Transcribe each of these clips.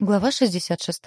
Глава 66.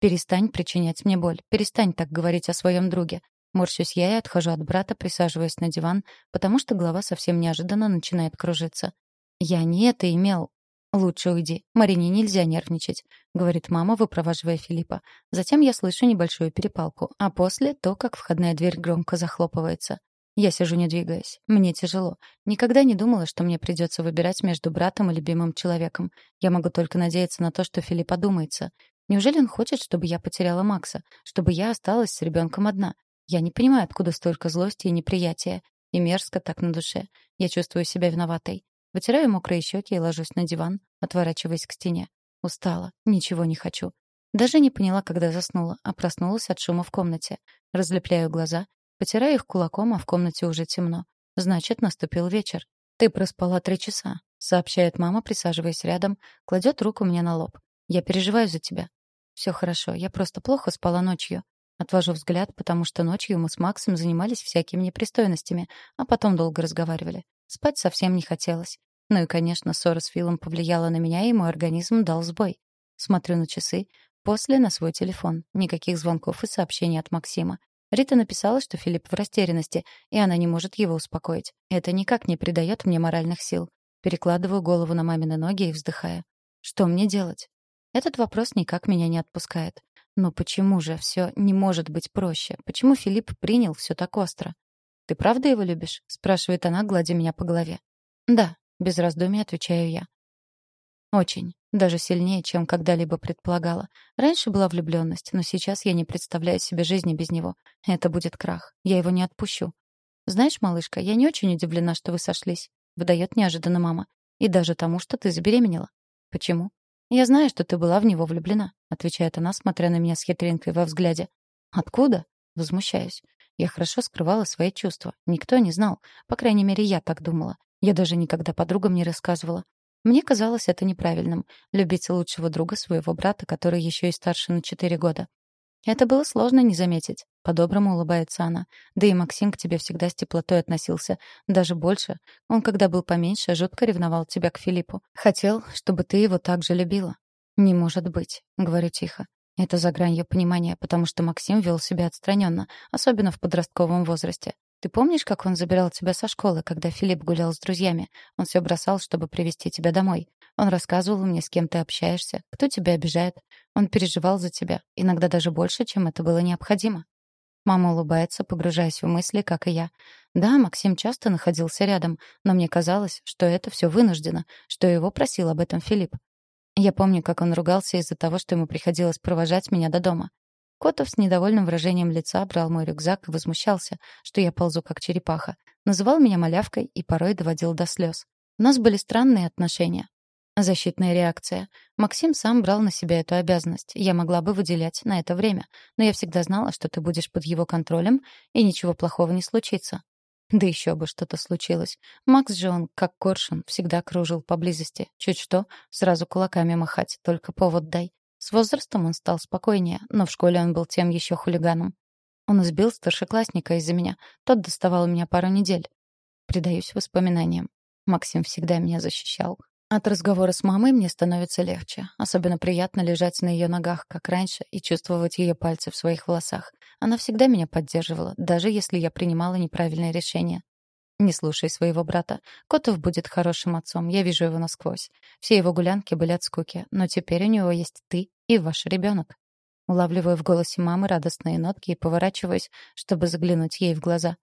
Перестань причинять мне боль. Перестань так говорить о своем друге. Морщусь я и отхожу от брата, присаживаясь на диван, потому что голова совсем неожиданно начинает кружиться. Я не это имел. Лучше уйди. Марине нельзя нервничать, говорит мама, выпроваживая Филиппа. Затем я слышу небольшую перепалку, а после то, как входная дверь громко захлопывается. Я сижу не двигаясь. Мне тяжело. Никогда не думала, что мне придется выбирать между братом и любимым человеком. Я могу только надеяться на то, что Филипп одумается. Неужели он хочет, чтобы я потеряла Макса? Чтобы я осталась с ребенком одна? Я не понимаю, откуда столько злости и неприятия. И мерзко так на душе. Я чувствую себя виноватой. Вытираю мокрые щеки и ложусь на диван, отворачиваясь к стене. Устала. Ничего не хочу. Даже не поняла, когда заснула, а проснулась от шума в комнате. Разлепляю глаза Потираю их кулаком, а в комнате уже темно. Значит, наступил вечер. «Ты проспала три часа», — сообщает мама, присаживаясь рядом, кладет руку мне на лоб. «Я переживаю за тебя». «Все хорошо, я просто плохо спала ночью». Отвожу взгляд, потому что ночью мы с Максом занимались всякими непристойностями, а потом долго разговаривали. Спать совсем не хотелось. Ну и, конечно, ссора с Филом повлияла на меня, и мой организм дал сбой. Смотрю на часы, после на свой телефон. Никаких звонков и сообщений от Максима. Рита написала, что Филипп в растерянности, и она не может его успокоить. Это никак не придает мне моральных сил. Перекладываю голову на мамины ноги и вздыхаю. Что мне делать? Этот вопрос никак меня не отпускает. Но почему же все не может быть проще? Почему Филипп принял все так остро? «Ты правда его любишь?» — спрашивает она, гладя меня по голове. «Да», — без раздумий отвечаю я. «Очень. Даже сильнее, чем когда-либо предполагала. Раньше была влюбленность, но сейчас я не представляю себе жизни без него. Это будет крах. Я его не отпущу. «Знаешь, малышка, я не очень удивлена, что вы сошлись», — выдает неожиданно мама. «И даже тому, что ты забеременела». «Почему?» «Я знаю, что ты была в него влюблена», — отвечает она, смотря на меня с хитринкой во взгляде. «Откуда?» — возмущаюсь. Я хорошо скрывала свои чувства. Никто не знал. По крайней мере, я так думала. Я даже никогда подругам не рассказывала. Мне казалось это неправильным — любить лучшего друга своего брата, который еще и старше на четыре года. Это было сложно не заметить. По-доброму улыбается она. Да и Максим к тебе всегда с теплотой относился. Даже больше. Он, когда был поменьше, жутко ревновал тебя к Филиппу. Хотел, чтобы ты его так же любила. «Не может быть», — говорю тихо. Это за гранью понимания, потому что Максим вел себя отстраненно, особенно в подростковом возрасте. Ты помнишь, как он забирал тебя со школы, когда Филипп гулял с друзьями? Он все бросал, чтобы привести тебя домой. Он рассказывал мне, с кем ты общаешься, кто тебя обижает. Он переживал за тебя, иногда даже больше, чем это было необходимо. Мама улыбается, погружаясь в мысли, как и я. Да, Максим часто находился рядом, но мне казалось, что это все вынуждено, что его просил об этом Филипп. Я помню, как он ругался из-за того, что ему приходилось провожать меня до дома. Котов с недовольным выражением лица брал мой рюкзак и возмущался, что я ползу как черепаха. Называл меня малявкой и порой доводил до слез. У нас были странные отношения. Защитная реакция. Максим сам брал на себя эту обязанность. Я могла бы выделять на это время, но я всегда знала, что ты будешь под его контролем, и ничего плохого не случится. Да еще бы что-то случилось. Макс же он, как коршун, всегда кружил поблизости. Чуть что, сразу кулаками махать, только повод дай. С возрастом он стал спокойнее, но в школе он был тем еще хулиганом. Он избил старшеклассника из-за меня. Тот доставал меня пару недель. Предаюсь воспоминаниям. Максим всегда меня защищал. От разговора с мамой мне становится легче. Особенно приятно лежать на ее ногах, как раньше, и чувствовать ее пальцы в своих волосах. Она всегда меня поддерживала, даже если я принимала неправильное решение. Не слушай своего брата. Котов будет хорошим отцом, я вижу его насквозь. Все его гулянки были от скуки, но теперь у него есть ты и ваш ребенок. Улавливаю в голосе мамы радостные нотки и поворачиваюсь, чтобы заглянуть ей в глаза.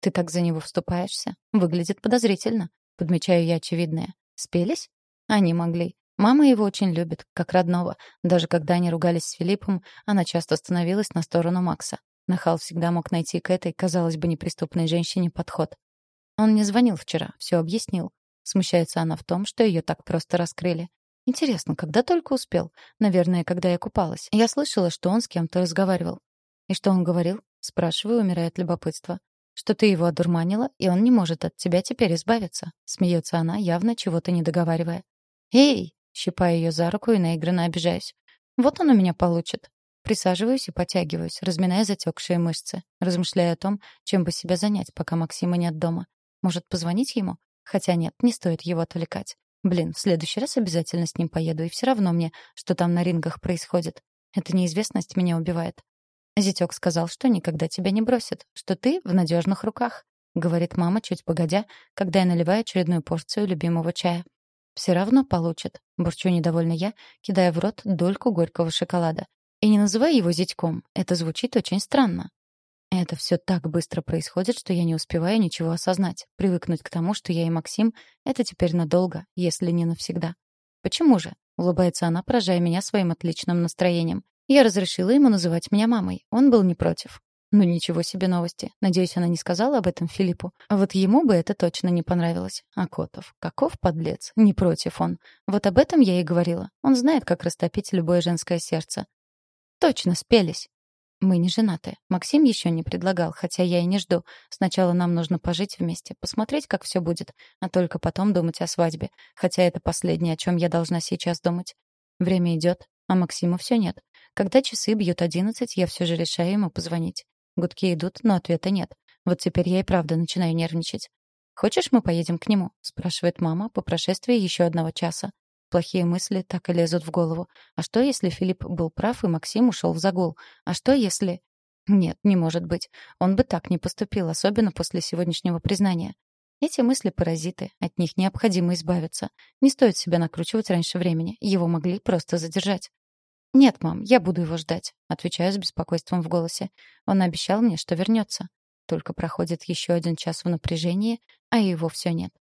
«Ты так за него вступаешься? Выглядит подозрительно», — подмечаю я очевидное. «Спелись?» Они могли. Мама его очень любит, как родного. Даже когда они ругались с Филиппом, она часто становилась на сторону Макса. Нахал всегда мог найти к этой, казалось бы, неприступной женщине подход. Он мне звонил вчера, все объяснил. Смущается она в том, что ее так просто раскрыли. Интересно, когда только успел? Наверное, когда я купалась. Я слышала, что он с кем-то разговаривал. И что он говорил? Спрашиваю, умирая от любопытства. Что ты его одурманила, и он не может от тебя теперь избавиться. Смеется она, явно чего-то не договаривая. Эй, щипая ее за руку и наигранно обижаюсь. Вот он у меня получит. Присаживаюсь и потягиваюсь, разминая затекшие мышцы, размышляя о том, чем бы себя занять, пока Максима нет дома. Может, позвонить ему? Хотя нет, не стоит его отвлекать. Блин, в следующий раз обязательно с ним поеду, и все равно мне, что там на рингах происходит. Эта неизвестность меня убивает. Зятёк сказал, что никогда тебя не бросит, что ты в надежных руках, говорит мама чуть погодя, когда я наливаю очередную порцию любимого чая. Все равно получит, бурчу недовольно я, кидая в рот дольку горького шоколада. И не называй его зятьком, это звучит очень странно. Это все так быстро происходит, что я не успеваю ничего осознать, привыкнуть к тому, что я и Максим — это теперь надолго, если не навсегда. «Почему же?» — улыбается она, поражая меня своим отличным настроением. Я разрешила ему называть меня мамой. Он был не против. Ну ничего себе новости. Надеюсь, она не сказала об этом Филиппу. А вот ему бы это точно не понравилось. А Котов, каков подлец, не против он. Вот об этом я и говорила. Он знает, как растопить любое женское сердце. Точно, спелись. Мы не женаты. Максим еще не предлагал, хотя я и не жду. Сначала нам нужно пожить вместе, посмотреть, как все будет, а только потом думать о свадьбе. Хотя это последнее, о чем я должна сейчас думать. Время идет, а Максима все нет. Когда часы бьют одиннадцать, я все же решаю ему позвонить. Гудки идут, но ответа нет. Вот теперь я и правда начинаю нервничать. «Хочешь, мы поедем к нему?» — спрашивает мама по прошествии еще одного часа. Плохие мысли так и лезут в голову. А что, если Филипп был прав, и Максим ушел в загул? А что, если... Нет, не может быть. Он бы так не поступил, особенно после сегодняшнего признания. Эти мысли паразиты, от них необходимо избавиться. Не стоит себя накручивать раньше времени, его могли просто задержать. «Нет, мам, я буду его ждать», — отвечаю с беспокойством в голосе. Он обещал мне, что вернется. Только проходит еще один час в напряжении, а его все нет.